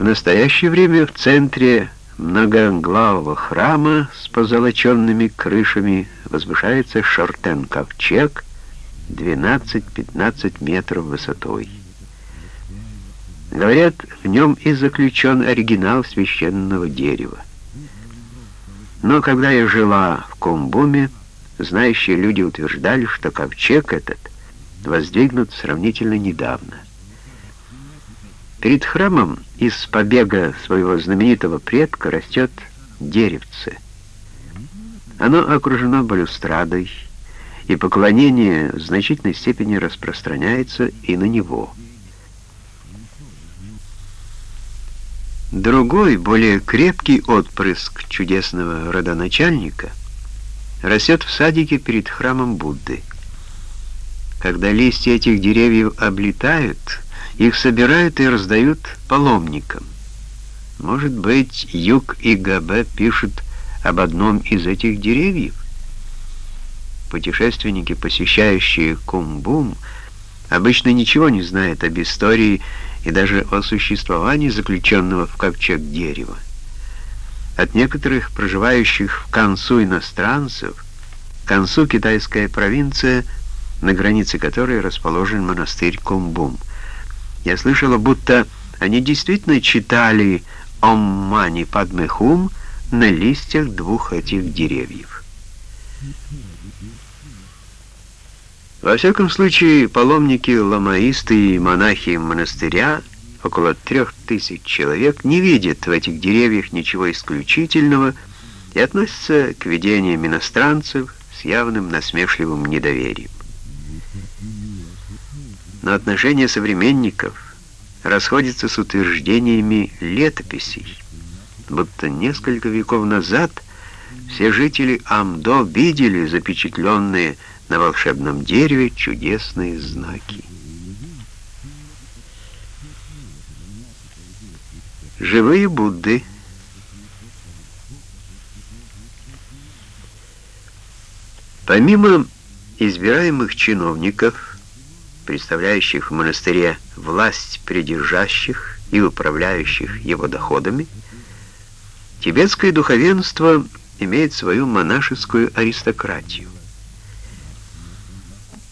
В настоящее время в центре многоглавого храма с позолоченными крышами возвышается шортен-ковчег 12-15 метров высотой. Говорят, в нем и заключен оригинал священного дерева. Но когда я жила в Кумбуме, знающие люди утверждали, что ковчег этот воздвигнут сравнительно недавно. Перед храмом из побега своего знаменитого предка растет деревце. Оно окружено балюстрадой, и поклонение в значительной степени распространяется и на него. Другой, более крепкий отпрыск чудесного родоначальника растет в садике перед храмом Будды. Когда листья этих деревьев облетают, их собирают и раздают паломникам. Может быть, Юг и ГБ пишут об одном из этих деревьев? Путешественники, посещающие Кумбум, обычно ничего не знают об истории и даже о существовании заключенного в ковчег дерева. От некоторых проживающих в Кансу иностранцев, Кансу — китайская провинция, на границе которой расположен монастырь Кумбум. Я слышала, будто они действительно читали «Ом мани падме хум» на листьях двух этих деревьев. Во всяком случае, паломники-ламаисты и монахи монастыря, около трех тысяч человек, не видят в этих деревьях ничего исключительного и относятся к видениям иностранцев с явным насмешливым недоверием. Но отношения современников расходятся с утверждениями летописей, будто несколько веков назад все жители Амдо видели запечатленные на волшебном дереве чудесные знаки. Живые Будды. Помимо избираемых чиновников, представляющих в монастыре власть придержащих и управляющих его доходами, тибетское духовенство имеет свою монашескую аристократию.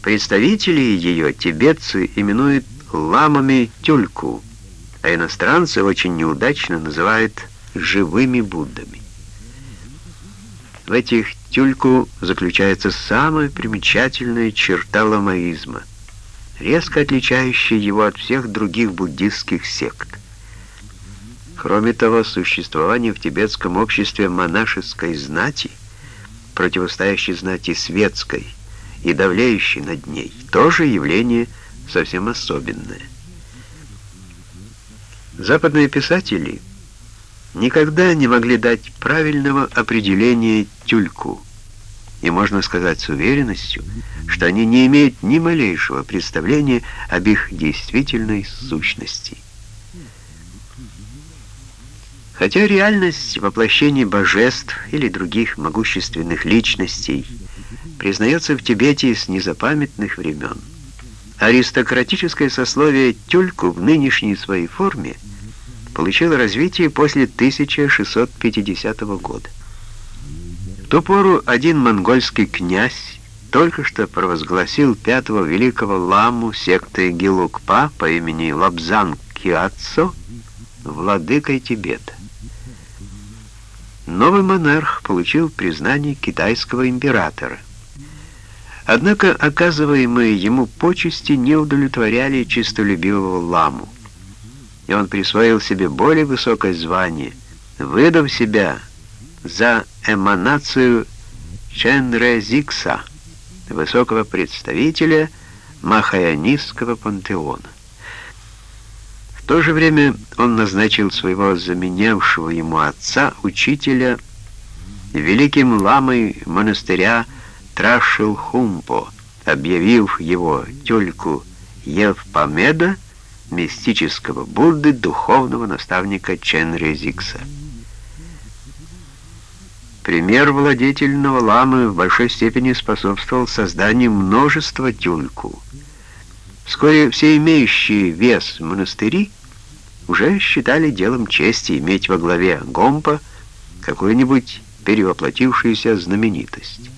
Представители ее тибетцы именуют ламами тюльку, а иностранцы очень неудачно называют живыми Буддами. В этих тюльку заключается самая примечательная черта ламаизма, резко отличающая его от всех других буддистских сект. Кроме того, существование в тибетском обществе монашеской знати, противостоящей знати светской, и давлеющий над ней, тоже явление совсем особенное. Западные писатели никогда не могли дать правильного определения тюльку, и можно сказать с уверенностью, что они не имеют ни малейшего представления об их действительной сущности. Хотя реальность воплощения божеств или других могущественных личностей – признается в Тибете с незапамятных времен. Аристократическое сословие тюльку в нынешней своей форме получило развитие после 1650 года. Ту пору один монгольский князь только что провозгласил пятого великого ламу секты Гилукпа по имени Лабзан Киатсо владыкой Тибета. Новый монарх получил признание китайского императора. Однако оказываемые ему почести не удовлетворяли чистолюбивого ламу, и он присвоил себе более высокое звание, выдав себя за эманацию Ченрезикса, высокого представителя Махаянистского пантеона. В то же время он назначил своего заменявшего ему отца, учителя, великим ламой монастыря Трашилхумпо, объявив его тюльку Евпамеда, мистического Будды, духовного наставника Ченрезикса. Пример владетельного ламы в большой степени способствовал созданию множества тюльку. Вскоре все имеющие вес монастыри уже считали делом чести иметь во главе Гомпа какую-нибудь перевоплотившуюся знаменитость.